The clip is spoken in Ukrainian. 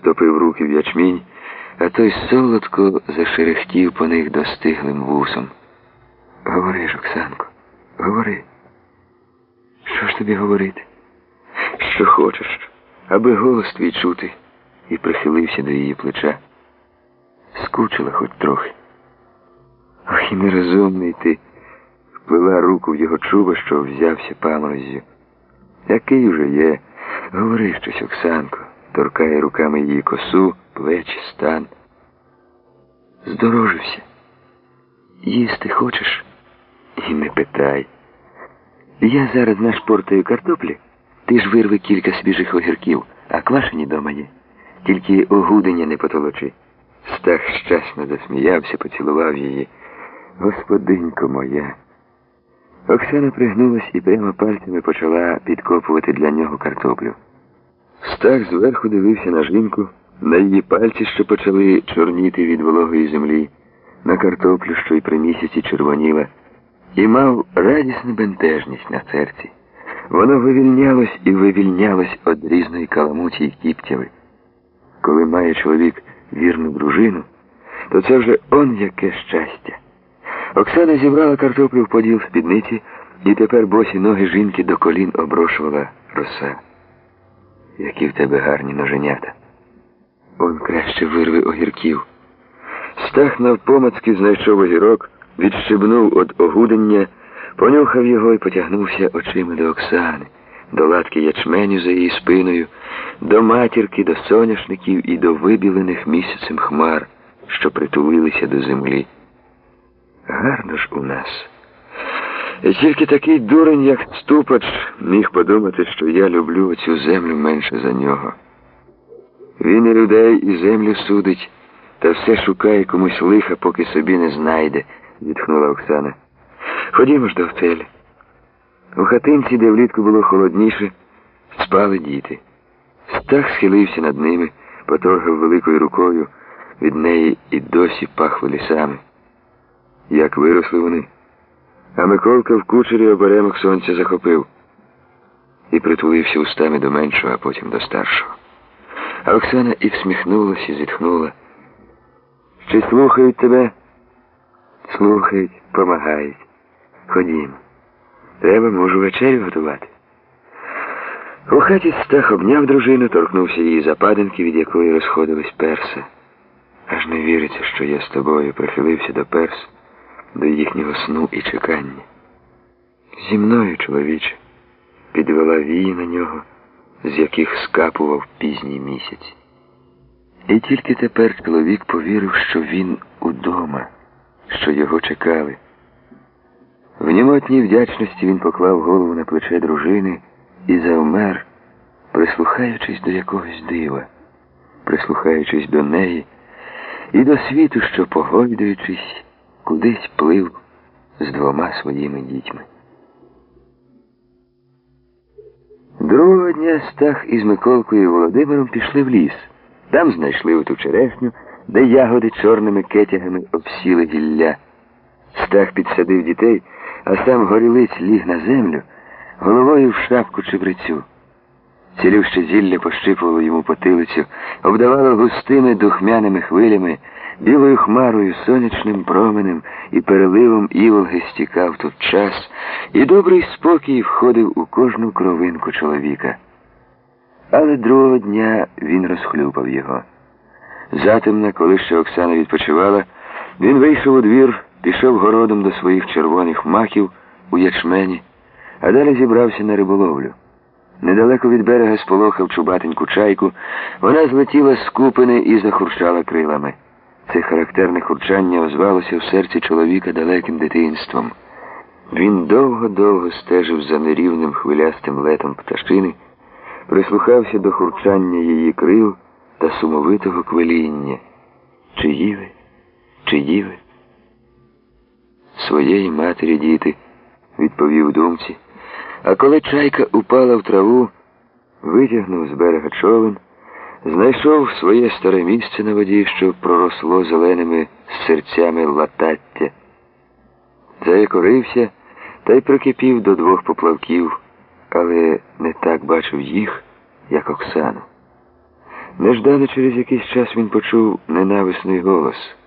втопив руки в ячмінь, а той солодко зашерехтів по них достиглим вусом. Говори ж, Оксанко, говори. Що ж тобі говорити? Що хочеш, аби голос твій чути, і прихилився до її плеча. Скучила хоч трохи. Ох, і нерозумний ти впила руку в його чуба, що взявся памороззю. Який вже є? Говори щось, Оксанко, торкає руками її косу, плечі, стан. Здорожився. Їсти хочеш? І не питай. Я зараз нашпортаю картоплі, ти ж вирви кілька свіжих огірків, а квашені дома є. Тільки огудення не потолочи. Стах щасно засміявся, поцілував її. Господинько моя. Оксана пригнулась і прямо пальцями почала підкопувати для нього картоплю. Стах зверху дивився на жінку, на її пальці, що почали чорніти від вологої землі, на картоплю, що й при місяці червоніла, і мав радісну бентежність на серці. Воно вивільнялось і вивільнялось від різної каламуті й кіптяви. Коли має чоловік вірну дружину, то це вже он яке щастя. Оксана зібрала картоплю в поділ спідниці, і тепер босі ноги жінки до колін оброшувала роса. Які в тебе гарні ноженята. Он краще вирви огірків. Стах навпомацки знайшов огірок, відщибнув від огудення, понюхав його і потягнувся очима до Оксани, до латки ячменю за її спиною, до матірки, до соняшників і до вибілених місяцем хмар, що притулилися до землі. Гарно ж у нас. Тільки такий дурень, як ступач, міг подумати, що я люблю цю землю менше за нього. Він і людей, і землю судить, та все шукає комусь лиха, поки собі не знайде, зітхнула Оксана. Ходімо ж до втелі. У хатинці, де влітку було холодніше, спали діти. Стах схилився над ними, поторгав великою рукою, від неї і досі пахло лісами. Як виросли вони. А Миколка в кучері оберемок сонця захопив і притулився устами до меншого, а потім до старшого. Оксана і всміхнулася, і зітхнула. Чи слухають тебе? Слухають, помагають. Ходімо. Треба, можу, вечерю готувати. У хаті стах обняв дружину, торкнувся її западинки, від якої розходились перси. Аж не віриться, що я з тобою прихилився до перс до їхнього сну і чекання. Зі мною, чоловіче, підвела вії на нього, з яких скапував пізній місяць. І тільки тепер чоловік повірив, що він удома, що його чекали. В німотній вдячності він поклав голову на плече дружини і завмер, прислухаючись до якогось дива, прислухаючись до неї і до світу, що, погойдуючись, кудись плив з двома своїми дітьми. Другого дня Стах із Миколкою і Володимиром пішли в ліс. Там знайшли оту черешню, де ягоди чорними кетягами обсіли гілля. Стах підсадив дітей, а сам горілиць ліг на землю, головою в шапку чебрецю. Цілюще зілля пощипувало йому потилицю, обдавало густими духмяними хвилями, білою хмарою, сонячним променем і переливом іволги стікав тут час, і добрий спокій входив у кожну кровинку чоловіка. Але другого дня він розхлюпав його. Затемно, коли ще Оксана відпочивала, він вийшов у двір, пішов городом до своїх червоних маків у ячмені, а далі зібрався на риболовлю. Недалеко від берега сполохав чубатеньку чайку, вона злетіла з купини і захурчала крилами. Це характерне хурчання озвалося в серці чоловіка далеким дитинством. Він довго-довго стежив за нерівним хвилястим летом пташини, прислухався до хурчання її крил та сумовитого квиління. Чиї ви? Чиї ви? Своєї матері діти, відповів думці. А коли чайка упала в траву, витягнув з берега човен, знайшов своє старе місце на воді, що проросло зеленими серцями латаття, заякорився та й прикипів до двох поплавків, але не так бачив їх, як Оксану. Неждано через якийсь час він почув ненависний голос.